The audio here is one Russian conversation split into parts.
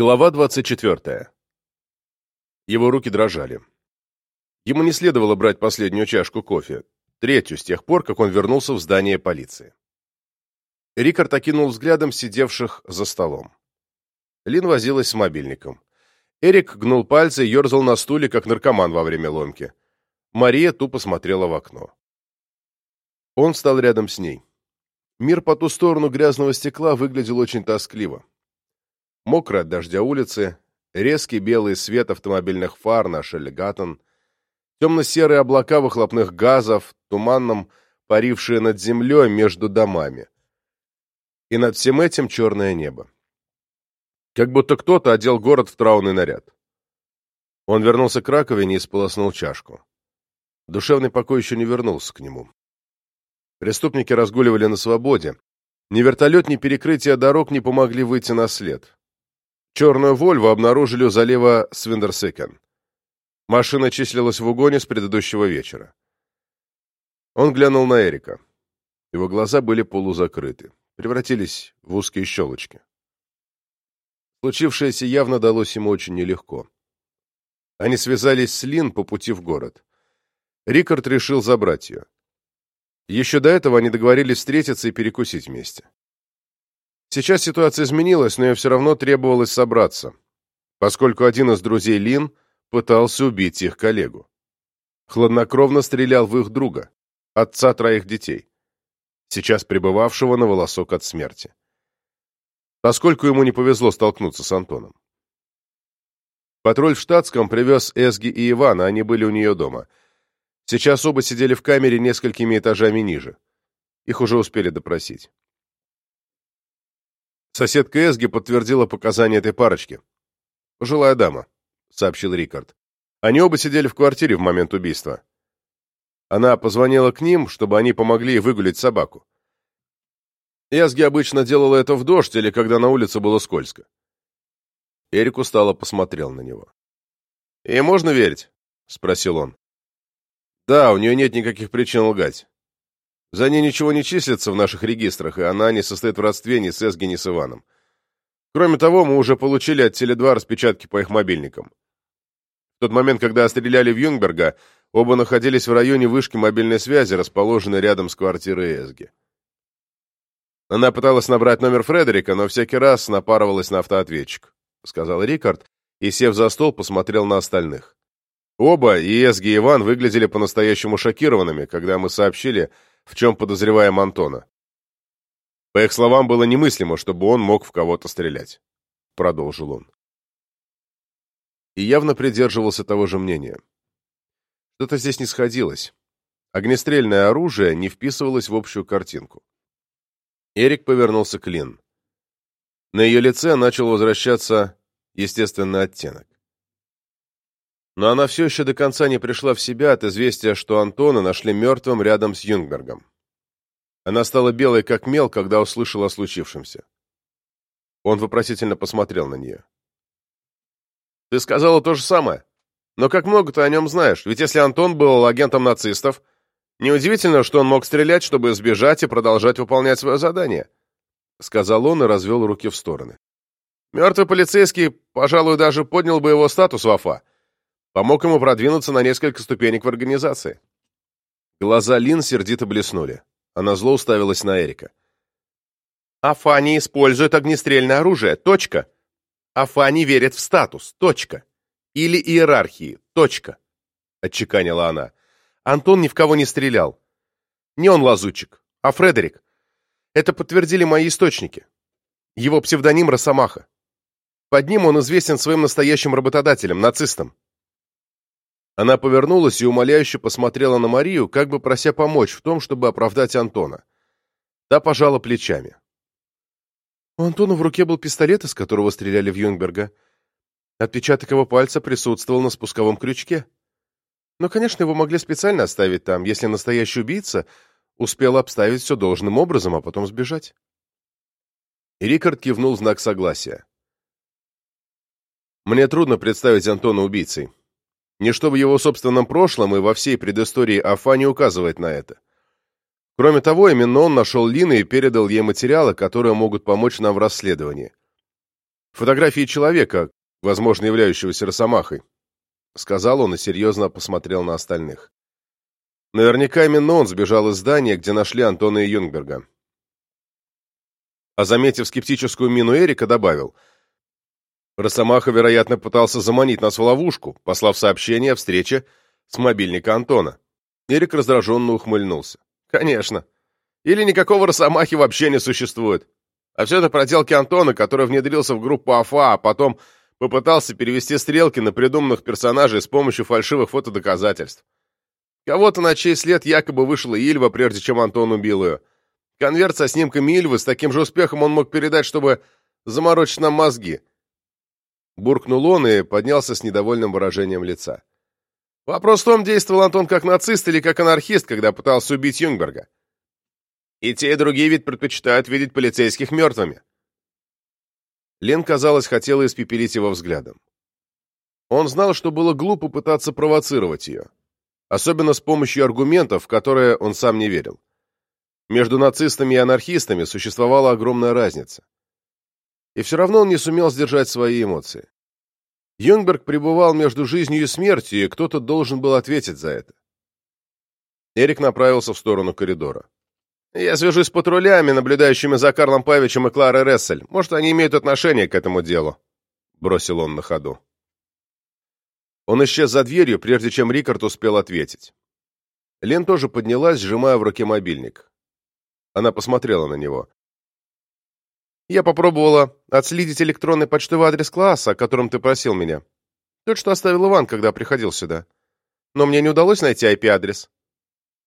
Глава 24. Его руки дрожали. Ему не следовало брать последнюю чашку кофе, третью с тех пор, как он вернулся в здание полиции. Рикард окинул взглядом сидевших за столом. Лин возилась с мобильником. Эрик гнул пальцы и ерзал на стуле, как наркоман во время ломки. Мария тупо смотрела в окно. Он встал рядом с ней. Мир по ту сторону грязного стекла выглядел очень тоскливо. Мокрая от дождя улицы, резкий белый свет автомобильных фар на Шельгаттен, темно-серые облака выхлопных газов, туманном парившие над землей между домами. И над всем этим черное небо. Как будто кто-то одел город в траурный наряд. Он вернулся к раковине и сполоснул чашку. Душевный покой еще не вернулся к нему. Преступники разгуливали на свободе. Ни вертолет, ни перекрытие дорог не помогли выйти на след. Черную «Вольво» обнаружили у залива Свиндерсекен. Машина числилась в угоне с предыдущего вечера. Он глянул на Эрика. Его глаза были полузакрыты, превратились в узкие щелочки. Случившееся явно далось ему очень нелегко. Они связались с Лин по пути в город. Рикард решил забрать ее. Еще до этого они договорились встретиться и перекусить вместе. Сейчас ситуация изменилась, но ей все равно требовалось собраться, поскольку один из друзей Лин пытался убить их коллегу. Хладнокровно стрелял в их друга, отца троих детей, сейчас пребывавшего на волосок от смерти. Поскольку ему не повезло столкнуться с Антоном. Патруль в штатском привез Эсги и Ивана, они были у нее дома. Сейчас оба сидели в камере несколькими этажами ниже. Их уже успели допросить. Соседка Эсги подтвердила показания этой парочки. «Пожилая дама», — сообщил Рикард. «Они оба сидели в квартире в момент убийства. Она позвонила к ним, чтобы они помогли выгулить собаку. Эсги обычно делала это в дождь или когда на улице было скользко». Эрик устало посмотрел на него. «Ей можно верить?» — спросил он. «Да, у нее нет никаких причин лгать. За ней ничего не числится в наших регистрах, и она не состоит в родстве ни с Эсги, ни с Иваном. Кроме того, мы уже получили от Теле2 распечатки по их мобильникам. В тот момент, когда стреляли в Юнгберга, оба находились в районе вышки мобильной связи, расположенной рядом с квартирой Эсги. Она пыталась набрать номер Фредерика, но всякий раз напарывалась на автоответчик, — сказал Рикард, и, сев за стол, посмотрел на остальных. Оба, и Эсги, и Иван, выглядели по-настоящему шокированными, когда мы сообщили, в чем подозреваем Антона. По их словам, было немыслимо, чтобы он мог в кого-то стрелять. Продолжил он. И явно придерживался того же мнения. Что-то здесь не сходилось. Огнестрельное оружие не вписывалось в общую картинку. Эрик повернулся к Лин. На ее лице начал возвращаться естественный оттенок. Но она все еще до конца не пришла в себя от известия, что Антона нашли мертвым рядом с Юнгбергом. Она стала белой как мел, когда услышала о случившемся. Он вопросительно посмотрел на нее. «Ты сказала то же самое. Но как много ты о нем знаешь? Ведь если Антон был агентом нацистов, неудивительно, что он мог стрелять, чтобы сбежать и продолжать выполнять свое задание», — сказал он и развел руки в стороны. «Мертвый полицейский, пожалуй, даже поднял бы его статус в АФА. Помог ему продвинуться на несколько ступенек в организации. Глаза Лин сердито блеснули. Она зло уставилась на Эрика. «Афани использует огнестрельное оружие. Точка. Афани верит в статус. Точка. Или иерархии. Точка», — отчеканила она. «Антон ни в кого не стрелял. Не он лазутчик, а Фредерик. Это подтвердили мои источники. Его псевдоним Росомаха. Под ним он известен своим настоящим работодателем, нацистом. Она повернулась и умоляюще посмотрела на Марию, как бы прося помочь в том, чтобы оправдать Антона. Та пожала плечами. У Антона в руке был пистолет, из которого стреляли в Юнгберга. Отпечаток его пальца присутствовал на спусковом крючке. Но, конечно, его могли специально оставить там, если настоящий убийца успел обставить все должным образом, а потом сбежать. И Рикард кивнул знак согласия. «Мне трудно представить Антона убийцей», Ничто в его собственном прошлом и во всей предыстории Афа не указывает на это. Кроме того, именно он нашел Лины и передал ей материалы, которые могут помочь нам в расследовании. Фотографии человека, возможно, являющегося росомахой, сказал он и серьезно посмотрел на остальных. Наверняка именно он сбежал из здания, где нашли Антона и Юнгберга. А заметив скептическую мину Эрика, добавил. Росомаха, вероятно, пытался заманить нас в ловушку, послав сообщение о встрече с мобильника Антона. Эрик раздраженно ухмыльнулся. Конечно. Или никакого Росомахи вообще не существует. А все это проделки Антона, который внедрился в группу АФА, а потом попытался перевести стрелки на придуманных персонажей с помощью фальшивых фотодоказательств. Кого-то на чей след якобы вышла Ильва, прежде чем Антон убил ее. Конверт со снимками Ильвы с таким же успехом он мог передать, чтобы заморочить нам мозги. Буркнул он и поднялся с недовольным выражением лица. Вопрос в том, действовал Антон как нацист или как анархист, когда пытался убить Юнгберга. И те, и другие ведь предпочитают видеть полицейских мертвыми. Лен, казалось, хотела испепелить его взглядом. Он знал, что было глупо пытаться провоцировать ее, особенно с помощью аргументов, в которые он сам не верил. Между нацистами и анархистами существовала огромная разница. И все равно он не сумел сдержать свои эмоции. Юнгберг пребывал между жизнью и смертью, и кто-то должен был ответить за это. Эрик направился в сторону коридора. «Я свяжусь с патрулями, наблюдающими за Карлом Павичем и Кларой Рессель. Может, они имеют отношение к этому делу», — бросил он на ходу. Он исчез за дверью, прежде чем Рикард успел ответить. Лен тоже поднялась, сжимая в руке мобильник. Она посмотрела на него. Я попробовала отследить электронный почтовый адрес класса, о котором ты просил меня. Тот, что оставил Иван, когда приходил сюда. Но мне не удалось найти IP-адрес.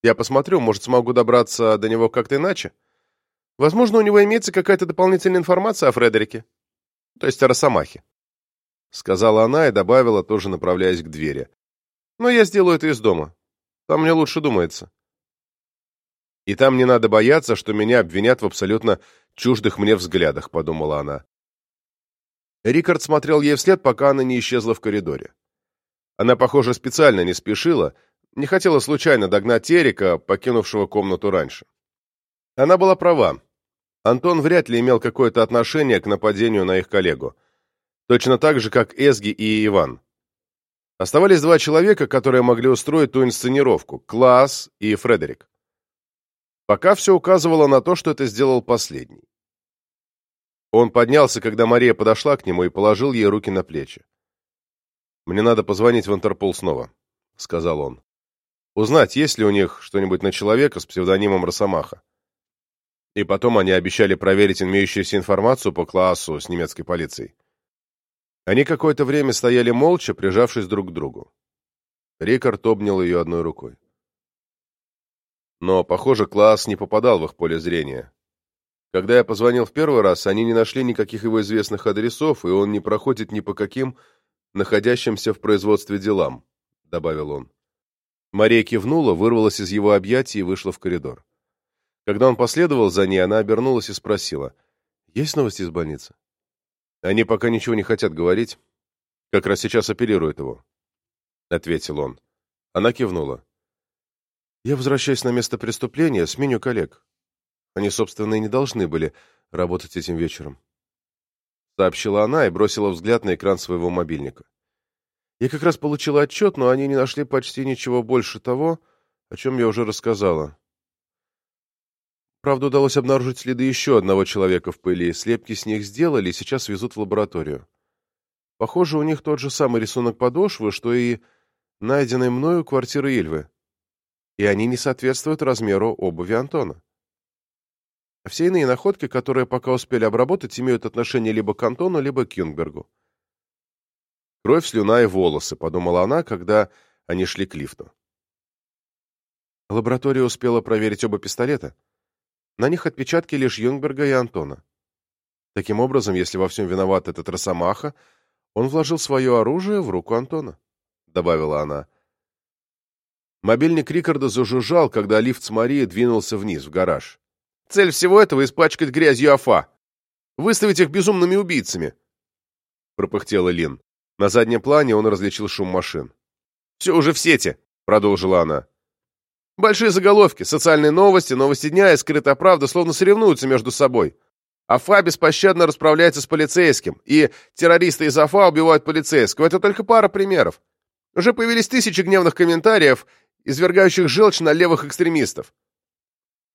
Я посмотрю, может, смогу добраться до него как-то иначе. Возможно, у него имеется какая-то дополнительная информация о Фредерике. То есть о Росомахе. Сказала она и добавила, тоже направляясь к двери. Но я сделаю это из дома. Там мне лучше думается. И там не надо бояться, что меня обвинят в абсолютно чуждых мне взглядах», — подумала она. Рикард смотрел ей вслед, пока она не исчезла в коридоре. Она, похоже, специально не спешила, не хотела случайно догнать Эрика, покинувшего комнату раньше. Она была права. Антон вряд ли имел какое-то отношение к нападению на их коллегу. Точно так же, как Эзги и Иван. Оставались два человека, которые могли устроить ту инсценировку – Класс и Фредерик. Пока все указывало на то, что это сделал последний. Он поднялся, когда Мария подошла к нему и положил ей руки на плечи. «Мне надо позвонить в Интерпол снова», — сказал он. «Узнать, есть ли у них что-нибудь на человека с псевдонимом Росомаха». И потом они обещали проверить имеющуюся информацию по классу с немецкой полицией. Они какое-то время стояли молча, прижавшись друг к другу. Рикард обнял ее одной рукой. Но, похоже, класс не попадал в их поле зрения. Когда я позвонил в первый раз, они не нашли никаких его известных адресов, и он не проходит ни по каким находящимся в производстве делам», — добавил он. Мария кивнула, вырвалась из его объятий и вышла в коридор. Когда он последовал за ней, она обернулась и спросила, «Есть новости из больницы?» «Они пока ничего не хотят говорить. Как раз сейчас оперируют его», — ответил он. Она кивнула. Я возвращаюсь на место преступления, сменю коллег. Они, собственно, и не должны были работать этим вечером. Сообщила она и бросила взгляд на экран своего мобильника. Я как раз получила отчет, но они не нашли почти ничего больше того, о чем я уже рассказала. Правда, удалось обнаружить следы еще одного человека в пыли. Слепки с них сделали и сейчас везут в лабораторию. Похоже, у них тот же самый рисунок подошвы, что и найденной мною квартиры Ильвы и они не соответствуют размеру обуви Антона. Все иные находки, которые пока успели обработать, имеют отношение либо к Антону, либо к Юнгбергу. «Кровь, слюна и волосы», — подумала она, когда они шли к лифту. Лаборатория успела проверить оба пистолета. На них отпечатки лишь Юнгберга и Антона. Таким образом, если во всем виноват этот Росомаха, он вложил свое оружие в руку Антона, — добавила она. Мобильник Рикарда зажужжал, когда лифт с Марией двинулся вниз, в гараж. «Цель всего этого — испачкать грязью Афа. Выставить их безумными убийцами!» Пропыхтела Лин. На заднем плане он различил шум машин. «Все уже в сети», — продолжила она. «Большие заголовки, социальные новости, новости дня и скрытая правда словно соревнуются между собой. Афа беспощадно расправляется с полицейским, и террористы из Афа убивают полицейского. Это только пара примеров. Уже появились тысячи гневных комментариев, извергающих желчь на левых экстремистов.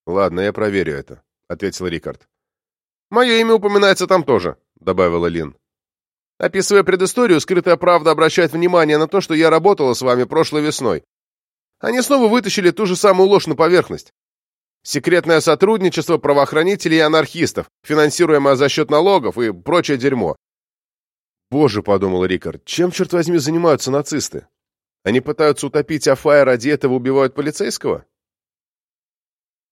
«Ладно, я проверю это», — ответил Рикард. «Мое имя упоминается там тоже», — добавила Лин. Описывая предысторию, скрытая правда обращает внимание на то, что я работала с вами прошлой весной. Они снова вытащили ту же самую ложь на поверхность. Секретное сотрудничество правоохранителей и анархистов, финансируемое за счет налогов и прочее дерьмо. Боже, подумал Рикард, чем, черт возьми, занимаются нацисты? Они пытаются утопить Афая ради этого убивают полицейского?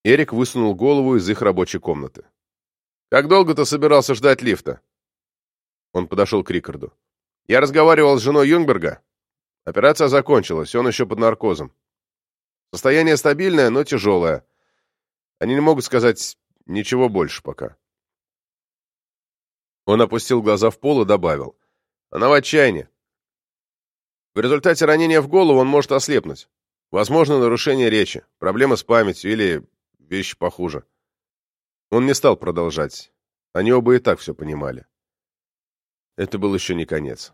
Эрик высунул голову из их рабочей комнаты. «Как долго ты собирался ждать лифта?» Он подошел к Рикарду. «Я разговаривал с женой Юнгберга. Операция закончилась, он еще под наркозом. Состояние стабильное, но тяжелое. Они не могут сказать ничего больше пока». Он опустил глаза в пол и добавил. «Она в отчаянии. В результате ранения в голову он может ослепнуть. Возможно, нарушение речи, проблемы с памятью или вещи похуже». Он не стал продолжать. Они оба и так все понимали. Это был еще не конец.